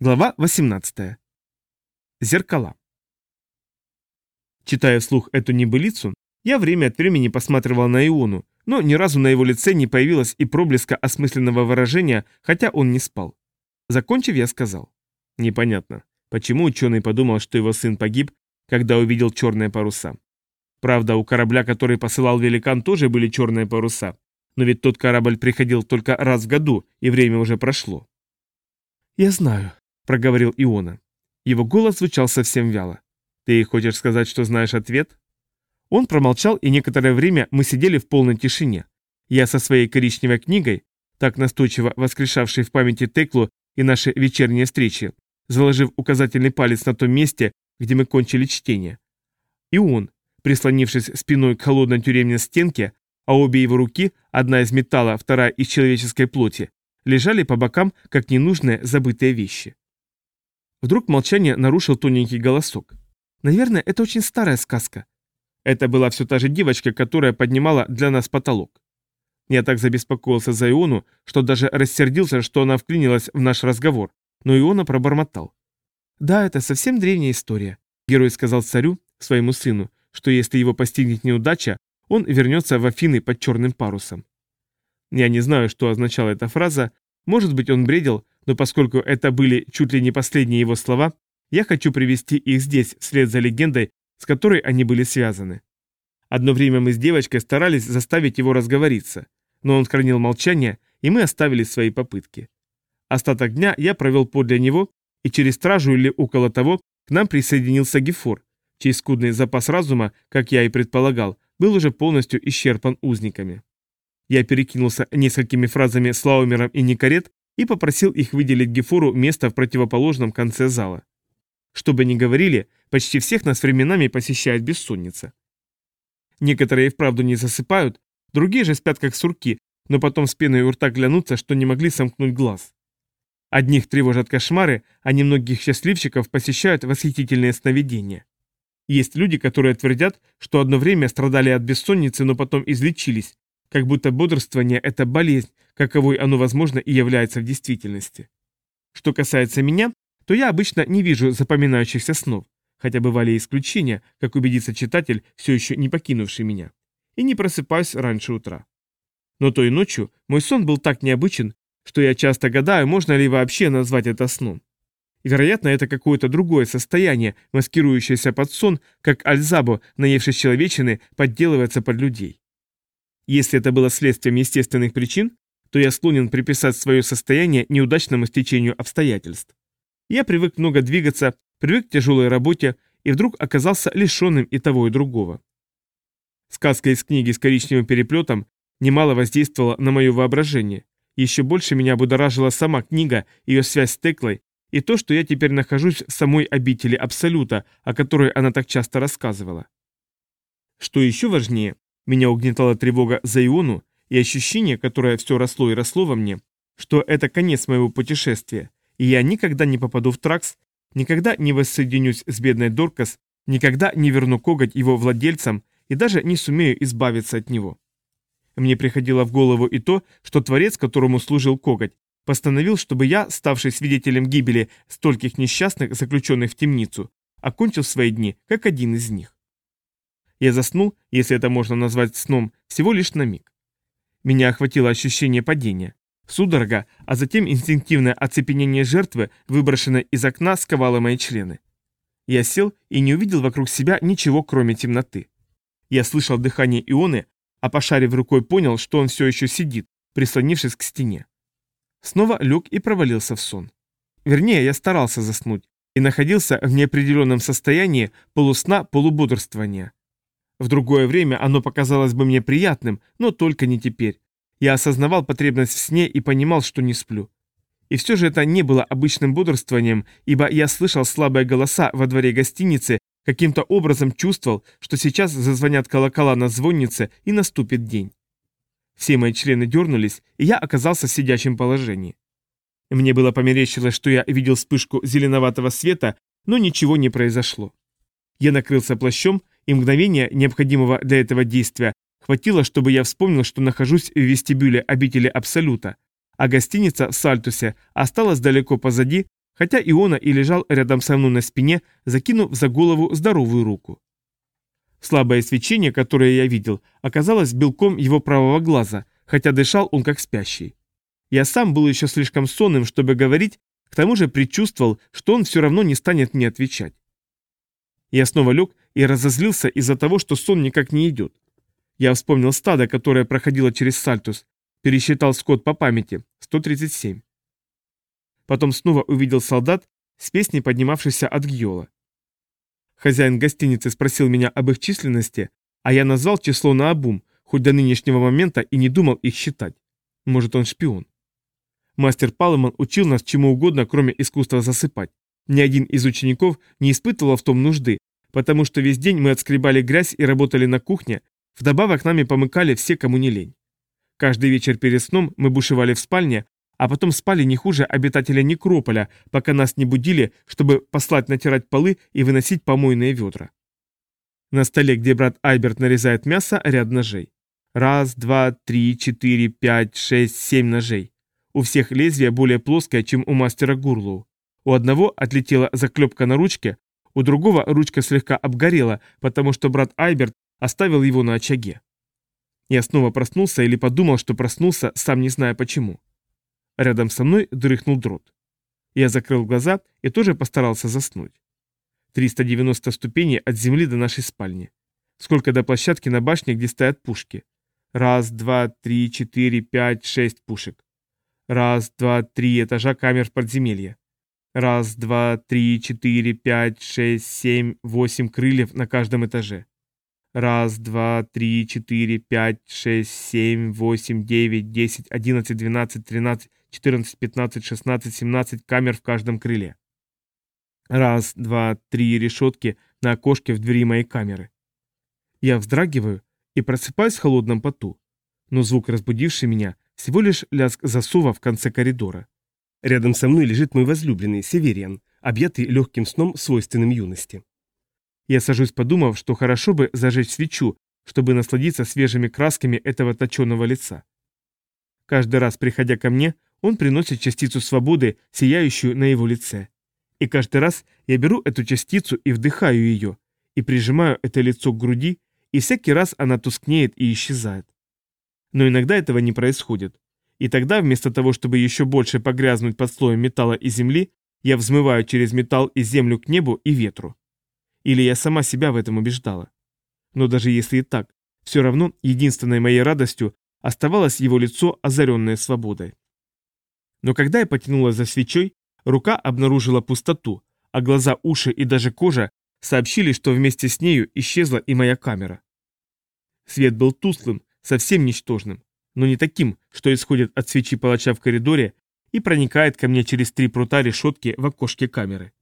Глава 18. Зеркала. Читая вслух эту небылицу, я время от времени посматривал на Иону, но ни разу на его лице не появилось и проблеска осмысленного выражения, хотя он не спал. Закончив, я сказал. Непонятно, почему ученый подумал, что его сын погиб, когда увидел черные паруса. Правда, у корабля, который посылал великан, тоже были черные паруса, но ведь тот корабль приходил только раз в году, и время уже прошло. «Я знаю», проговорил Иона. Его голос звучал совсем вяло. «Ты хочешь сказать, что знаешь ответ?» Он промолчал, и некоторое время мы сидели в полной тишине. Я со своей коричневой книгой, так настойчиво воскрешавшей в памяти Теклу и наши вечерние встречи, заложив указательный палец на том месте, где мы кончили чтение. И он, прислонившись спиной к холодной тюремной стенке, а обе его руки, одна из металла, вторая из человеческой плоти, лежали по бокам, как ненужные забытые вещи. Вдруг молчание нарушил тоненький голосок. Наверное, это очень старая сказка. Это была все та же девочка, которая поднимала для нас потолок. Я так забеспокоился за Иону, что даже рассердился, что она вклинилась в наш разговор, но Иона пробормотал. «Да, это совсем древняя история», — герой сказал царю, своему сыну, что если его постигнет неудача, он вернется в Афины под черным парусом. Я не знаю, что означала эта фраза, может быть, он бредил, но поскольку это были чуть ли не последние его слова, я хочу привести их здесь, вслед за легендой, с которой они были связаны. Одно время мы с девочкой старались заставить его разговориться, но он хранил молчание, и мы оставили свои попытки. Остаток дня я провел подле него, и через стражу или около того к нам присоединился Гефор, чей скудный запас разума, как я и предполагал, был уже полностью исчерпан узниками. Я перекинулся несколькими фразами с Лаумером и Никарет и попросил их выделить Гефору место в противоположном конце зала. Что бы ни говорили, почти всех нас временами посещает бессонница. Некоторые и вправду не засыпают, другие же спят как сурки, но потом с пеной у рта глянутся, что не могли сомкнуть глаз. Одних тревожат кошмары, а немногих счастливчиков посещают восхитительные сновидения. Есть люди, которые твердят, что одно время страдали от бессонницы, но потом излечились, как будто бодрствование – это болезнь, каковой оно, возможно, и является в действительности. Что касается меня, то я обычно не вижу запоминающихся снов, хотя бывали исключения, как убедится читатель, все еще не покинувший меня, и не просыпаюсь раньше утра. Но той ночью мой сон был так необычен, что я часто гадаю, можно ли вообще назвать это сном. Вероятно, это какое-то другое состояние, маскирующееся под сон, как Альзабо, наевшись человечины, подделывается под людей. Если это было следствием естественных причин, то я склонен приписать свое состояние неудачному стечению обстоятельств. Я привык много двигаться, привык к тяжелой работе и вдруг оказался лишенным и того, и другого. Сказка из книги с коричневым переплетом немало воздействовала на мое воображение. Еще больше меня будоражила сама книга, ее связь с Теклой и то, что я теперь нахожусь в самой обители Абсолюта, о которой она так часто рассказывала. Что еще важнее, меня угнетала тревога за Иону и ощущение, которое все росло и росло во мне, что это конец моего путешествия, и я никогда не попаду в Тракс, никогда не воссоединюсь с бедной Доркас, никогда не верну коготь его владельцам и даже не сумею избавиться от него. Мне приходило в голову и то, что Творец, которому служил коготь, постановил, чтобы я, ставший свидетелем гибели стольких несчастных, заключенных в темницу, окончил свои дни, как один из них. Я заснул, если это можно назвать сном, всего лишь на миг. Меня охватило ощущение падения. Судорога, а затем инстинктивное оцепенение жертвы, выброшенной из окна, сковало мои члены. Я сел и не увидел вокруг себя ничего, кроме темноты. Я слышал дыхание Ионы, а пошарив рукой понял, что он все еще сидит, прислонившись к стене. Снова лег и провалился в сон. Вернее, я старался заснуть и находился в неопределенном состоянии полусна-полубодрствования. В другое время оно показалось бы мне приятным, но только не теперь. Я осознавал потребность в сне и понимал, что не сплю. И все же это не было обычным бодрствованием, ибо я слышал слабые голоса во дворе гостиницы, каким-то образом чувствовал, что сейчас зазвонят колокола на звоннице и наступит день. Все мои члены дернулись, и я оказался в сидячем положении. Мне было померещилось, что я видел вспышку зеленоватого света, но ничего не произошло. Я накрылся плащом и мгновения, необходимого для этого действия, хватило, чтобы я вспомнил, что нахожусь в вестибюле обители Абсолюта, а гостиница в Сальтусе осталась далеко позади, хотя Иона и лежал рядом со мной на спине, закинув за голову здоровую руку. Слабое свечение, которое я видел, оказалось белком его правого глаза, хотя дышал он как спящий. Я сам был еще слишком сонным, чтобы говорить, к тому же предчувствовал, что он все равно не станет мне отвечать. Я снова лег и разозлился из-за того, что сон никак не идет. Я вспомнил стадо, которое проходило через Сальтус, пересчитал скот по памяти – 137. Потом снова увидел солдат с песней, поднимавшейся от Гьола. Хозяин гостиницы спросил меня об их численности, а я назвал число на обум, хоть до нынешнего момента и не думал их считать. Может, он шпион. Мастер Палеман учил нас чему угодно, кроме искусства засыпать. Ни один из учеников не испытывал в том нужды, потому что весь день мы отскребали грязь и работали на кухне, вдобавок нами помыкали все, кому не лень. Каждый вечер перед сном мы бушевали в спальне, а потом спали не хуже обитателя некрополя, пока нас не будили, чтобы послать натирать полы и выносить помойные ведра. На столе, где брат Альберт нарезает мясо, ряд ножей. Раз, два, три, четыре, пять, шесть, семь ножей. У всех лезвие более плоское, чем у мастера Гурлоу. У одного отлетела заклепка на ручке, у другого ручка слегка обгорела, потому что брат Альберт оставил его на очаге. Я снова проснулся или подумал, что проснулся, сам не зная почему. Рядом со мной дрыхнул дрот. Я закрыл глаза и тоже постарался заснуть. 390 ступеней от земли до нашей спальни. Сколько до площадки на башне, где стоят пушки. Раз, два, три, четыре, пять, шесть пушек. Раз, два, три этажа камер подземелья. Раз, два, три, четыре, пять, шесть, семь, восемь крыльев на каждом этаже. Раз, два, три, четыре, пять, шесть, семь, восемь, девять, десять, одиннадцать, двенадцать, тринадцать, четырнадцать, пятнадцать, шестнадцать, семнадцать камер в каждом крыле. Раз, два, три решетки на окошке в двери моей камеры. Я вздрагиваю и просыпаюсь в холодном поту. Но звук, разбудивший меня, всего лишь лязг засова в конце коридора. Рядом со мной лежит мой возлюбленный, Севериан, объятый легким сном, свойственным юности. Я сажусь, подумав, что хорошо бы зажечь свечу, чтобы насладиться свежими красками этого точеного лица. Каждый раз, приходя ко мне, он приносит частицу свободы, сияющую на его лице. И каждый раз я беру эту частицу и вдыхаю ее, и прижимаю это лицо к груди, и всякий раз она тускнеет и исчезает. Но иногда этого не происходит. И тогда, вместо того, чтобы еще больше погрязнуть под слоем металла и земли, я взмываю через металл и землю к небу и ветру. Или я сама себя в этом убеждала. Но даже если и так, все равно единственной моей радостью оставалось его лицо, озаренное свободой. Но когда я потянула за свечой, рука обнаружила пустоту, а глаза, уши и даже кожа сообщили, что вместе с нею исчезла и моя камера. Свет был тусклым, совсем ничтожным, но не таким, что исходит от свечи палача в коридоре и проникает ко мне через три прута решетки в окошке камеры.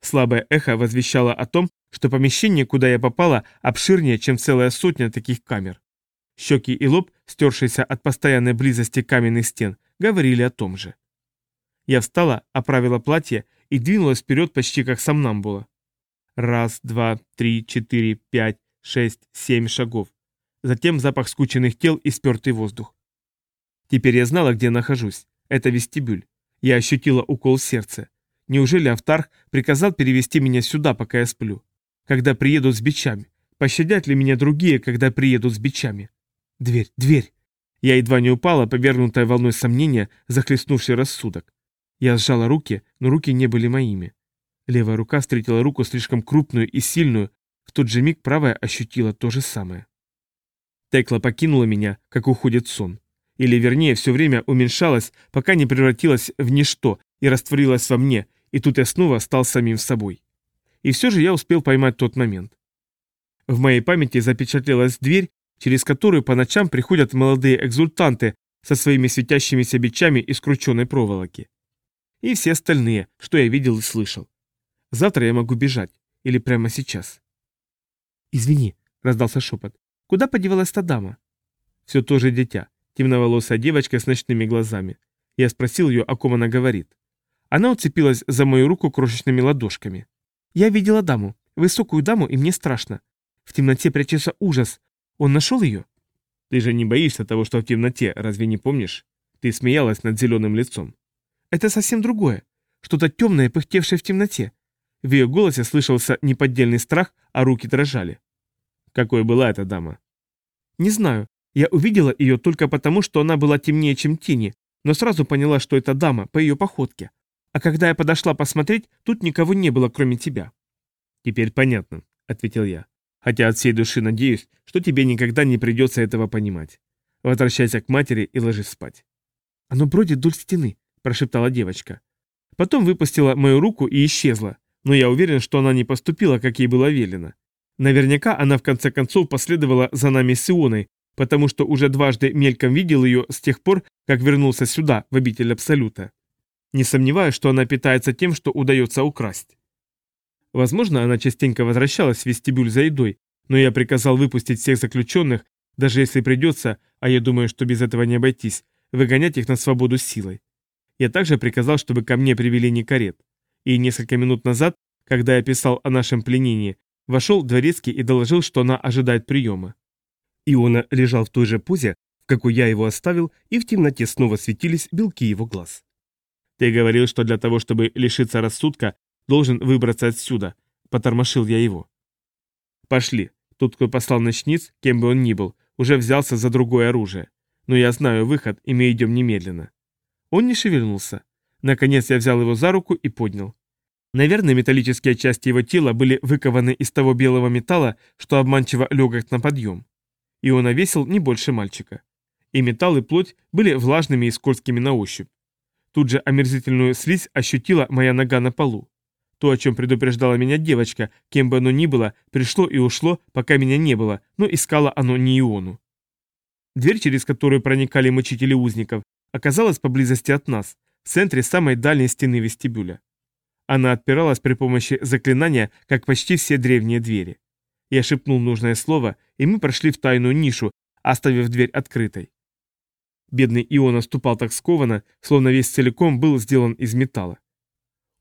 Слабое эхо возвещало о том, что помещение, куда я попала, обширнее, чем целая сотня таких камер. Щеки и лоб, стершиеся от постоянной близости каменных стен, говорили о том же. Я встала, оправила платье и двинулась вперед почти как сомнамбула. Раз, два, три, четыре, пять, шесть, семь шагов. Затем запах скученных тел и спертый воздух. Теперь я знала, где нахожусь. Это вестибюль. Я ощутила укол сердца. Неужели Автарх приказал перевести меня сюда, пока я сплю? Когда приедут с бичами? Пощадят ли меня другие, когда приедут с бичами? Дверь, дверь! Я едва не упала, повернутая волной сомнения, захлестнувший рассудок. Я сжала руки, но руки не были моими. Левая рука встретила руку слишком крупную и сильную, в тот же миг правая ощутила то же самое. Текла покинула меня, как уходит сон. Или вернее, все время уменьшалась, пока не превратилась в ничто и растворилась во мне, и тут я снова стал самим собой. И все же я успел поймать тот момент. В моей памяти запечатлелась дверь, через которую по ночам приходят молодые экзультанты со своими светящимися бичами из крученной проволоки. И все остальные, что я видел и слышал. Завтра я могу бежать. Или прямо сейчас. «Извини», — раздался шепот. «Куда подевалась та дама?» Все то же дитя, темноволосая девочка с ночными глазами. Я спросил ее, о ком она говорит. Она уцепилась за мою руку крошечными ладошками. «Я видела даму, высокую даму, и мне страшно. В темноте прячется ужас. Он нашел ее?» «Ты же не боишься того, что в темноте, разве не помнишь? Ты смеялась над зеленым лицом». «Это совсем другое. что-то темное, пыхтевшее в темноте. В ее голосе слышался неподдельный страх, а руки дрожали. Какой была эта дама? Не знаю. Я увидела ее только потому, что она была темнее, чем тени, но сразу поняла, что это дама по ее походке. А когда я подошла посмотреть, тут никого не было, кроме тебя. Теперь понятно, ответил я. Хотя от всей души надеюсь, что тебе никогда не придется этого понимать. Возвращайся к матери и ложись спать. Оно бродит вдоль стены, прошептала девочка. Потом выпустила мою руку и исчезла, но я уверен, что она не поступила, как ей было велено. Наверняка она в конце концов последовала за нами с Ионой, потому что уже дважды мельком видел ее с тех пор, как вернулся сюда, в обитель Абсолюта. Не сомневаюсь, что она питается тем, что удается украсть. Возможно, она частенько возвращалась в вестибюль за едой, но я приказал выпустить всех заключенных, даже если придется, а я думаю, что без этого не обойтись, выгонять их на свободу силой. Я также приказал, чтобы ко мне привели не карет. И несколько минут назад, когда я писал о нашем пленении, вошел дворецкий и доложил, что она ожидает приема. Иона лежал в той же позе, в какой я его оставил, и в темноте снова светились белки его глаз. «Ты говорил, что для того, чтобы лишиться рассудка, должен выбраться отсюда», — потормошил я его. «Пошли. Тут, кто послал ночниц, кем бы он ни был, уже взялся за другое оружие. Но я знаю выход, и мы идем немедленно». Он не шевельнулся. Наконец я взял его за руку и поднял. Наверное, металлические части его тела были выкованы из того белого металла, что обманчиво легок на подъем. И он овесил не больше мальчика. И металл и плоть были влажными и скользкими на ощупь. Тут же омерзительную слизь ощутила моя нога на полу. То, о чем предупреждала меня девочка, кем бы оно ни было, пришло и ушло, пока меня не было, но искало оно не Иону. Дверь, через которую проникали мучители узников, оказалась поблизости от нас, в центре самой дальней стены вестибюля. Она отпиралась при помощи заклинания, как почти все древние двери. Я шепнул нужное слово, и мы прошли в тайную нишу, оставив дверь открытой. Бедный Иона ступал так скованно, словно весь целиком был сделан из металла.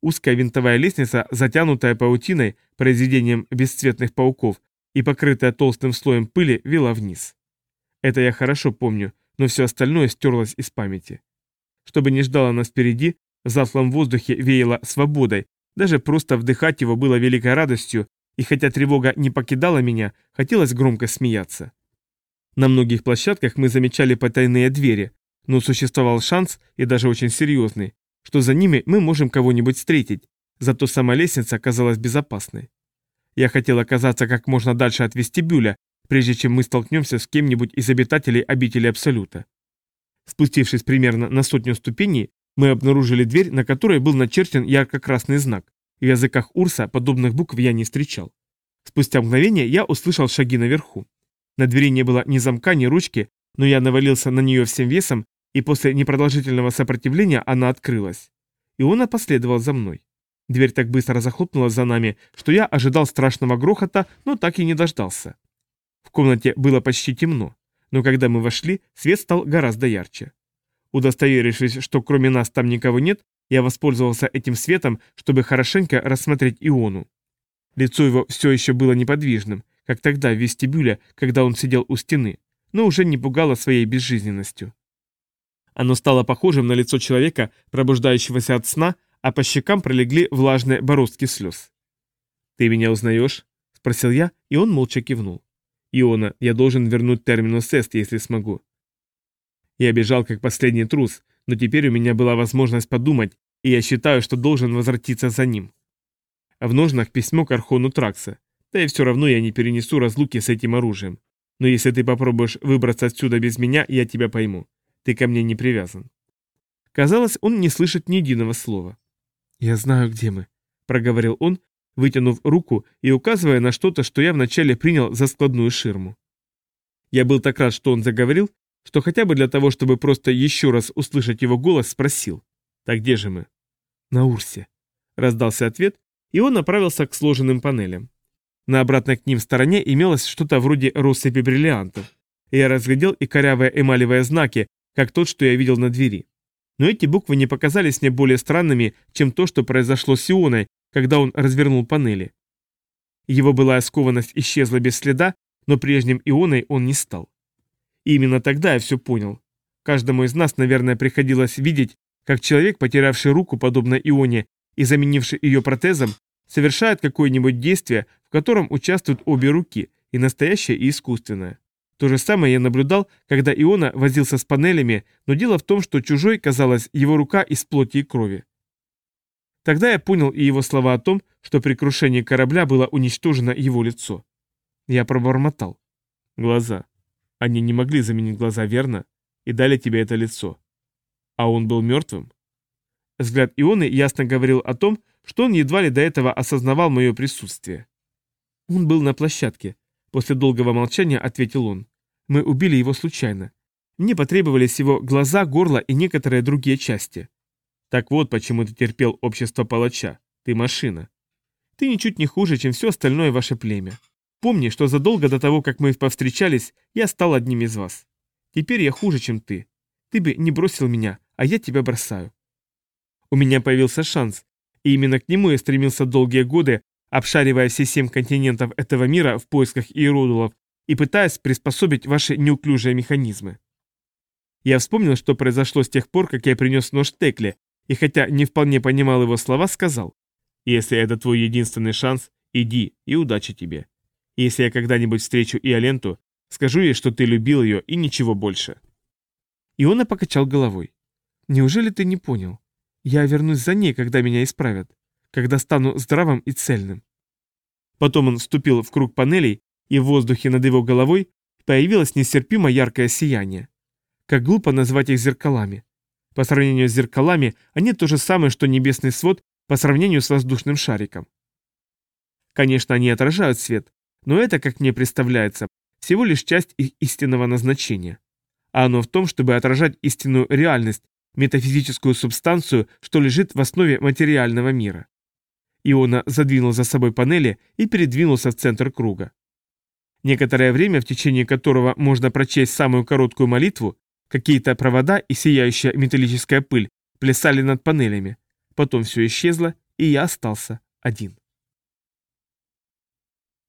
Узкая винтовая лестница, затянутая паутиной, произведением бесцветных пауков и покрытая толстым слоем пыли, вела вниз. Это я хорошо помню, но все остальное стерлось из памяти. Чтобы не ждало нас впереди, в затлом воздухе веяло свободой, даже просто вдыхать его было великой радостью, и хотя тревога не покидала меня, хотелось громко смеяться. На многих площадках мы замечали потайные двери, но существовал шанс, и даже очень серьезный, что за ними мы можем кого-нибудь встретить, зато сама лестница оказалась безопасной. Я хотел оказаться как можно дальше от вестибюля, прежде чем мы столкнемся с кем-нибудь из обитателей обители Абсолюта. Спустившись примерно на сотню ступеней, мы обнаружили дверь, на которой был начерчен ярко-красный знак. В языках Урса подобных букв я не встречал. Спустя мгновение я услышал шаги наверху. На двери не было ни замка, ни ручки, но я навалился на нее всем весом, и после непродолжительного сопротивления она открылась. И он последовал за мной. Дверь так быстро захлопнулась за нами, что я ожидал страшного грохота, но так и не дождался. В комнате было почти темно, но когда мы вошли, свет стал гораздо ярче. Удостоверившись, что кроме нас там никого нет, я воспользовался этим светом, чтобы хорошенько рассмотреть Иону. Лицо его все еще было неподвижным, как тогда в вестибюле, когда он сидел у стены, но уже не пугало своей безжизненностью. Оно стало похожим на лицо человека, пробуждающегося от сна, а по щекам пролегли влажные бороздки слез. «Ты меня узнаешь?» – спросил я, и он молча кивнул. Иона, я должен вернуть терминус Эст, если смогу. Я бежал как последний трус, но теперь у меня была возможность подумать, и я считаю, что должен возвратиться за ним. В ножнах письмо к Архону Тракса. Да и все равно я не перенесу разлуки с этим оружием. Но если ты попробуешь выбраться отсюда без меня, я тебя пойму. Ты ко мне не привязан. Казалось, он не слышит ни единого слова. «Я знаю, где мы», — проговорил он, вытянув руку и указывая на что-то, что я вначале принял за складную ширму. Я был так рад, что он заговорил, что хотя бы для того, чтобы просто еще раз услышать его голос, спросил. «Так где же мы?» «На Урсе», — раздался ответ, и он направился к сложенным панелям. На обратной к ним стороне имелось что-то вроде россыпи бриллиантов. И я разглядел и корявые эмалевые знаки, как тот, что я видел на двери. Но эти буквы не показались мне более странными, чем то, что произошло с Ионой, когда он развернул панели. Его былая скованность исчезла без следа, но прежним ионой он не стал. И именно тогда я все понял. Каждому из нас, наверное, приходилось видеть, как человек, потерявший руку, подобно Ионе, и заменивший ее протезом, совершает какое-нибудь действие, в котором участвуют обе руки, и настоящее, и искусственное. То же самое я наблюдал, когда Иона возился с панелями, но дело в том, что чужой, казалось, его рука из плоти и крови. Тогда я понял и его слова о том, что при крушении корабля было уничтожено его лицо. Я пробормотал. Глаза. Они не могли заменить глаза, верно? И дали тебе это лицо. А он был мертвым? Взгляд Ионы ясно говорил о том, что он едва ли до этого осознавал мое присутствие. Он был на площадке, После долгого молчания ответил он. Мы убили его случайно. Мне потребовались его глаза, горло и некоторые другие части. Так вот, почему ты терпел общество палача. Ты машина. Ты ничуть не хуже, чем все остальное ваше племя. Помни, что задолго до того, как мы повстречались, я стал одним из вас. Теперь я хуже, чем ты. Ты бы не бросил меня, а я тебя бросаю. У меня появился шанс, и именно к нему я стремился долгие годы, обшаривая все семь континентов этого мира в поисках иеродулов и пытаясь приспособить ваши неуклюжие механизмы. Я вспомнил, что произошло с тех пор, как я принес нож Текле, и хотя не вполне понимал его слова, сказал, «Если это твой единственный шанс, иди и удачи тебе. Если я когда-нибудь встречу Иоленту, скажу ей, что ты любил ее и ничего больше». Иона покачал головой. «Неужели ты не понял? Я вернусь за ней, когда меня исправят когда стану здравым и цельным. Потом он вступил в круг панелей, и в воздухе над его головой появилось нестерпимо яркое сияние. Как глупо назвать их зеркалами. По сравнению с зеркалами, они то же самое, что небесный свод по сравнению с воздушным шариком. Конечно, они отражают свет, но это, как мне представляется, всего лишь часть их истинного назначения. А оно в том, чтобы отражать истинную реальность, метафизическую субстанцию, что лежит в основе материального мира. Иона задвинул за собой панели и передвинулся в центр круга. Некоторое время, в течение которого можно прочесть самую короткую молитву, какие-то провода и сияющая металлическая пыль плясали над панелями. Потом все исчезло, и я остался один.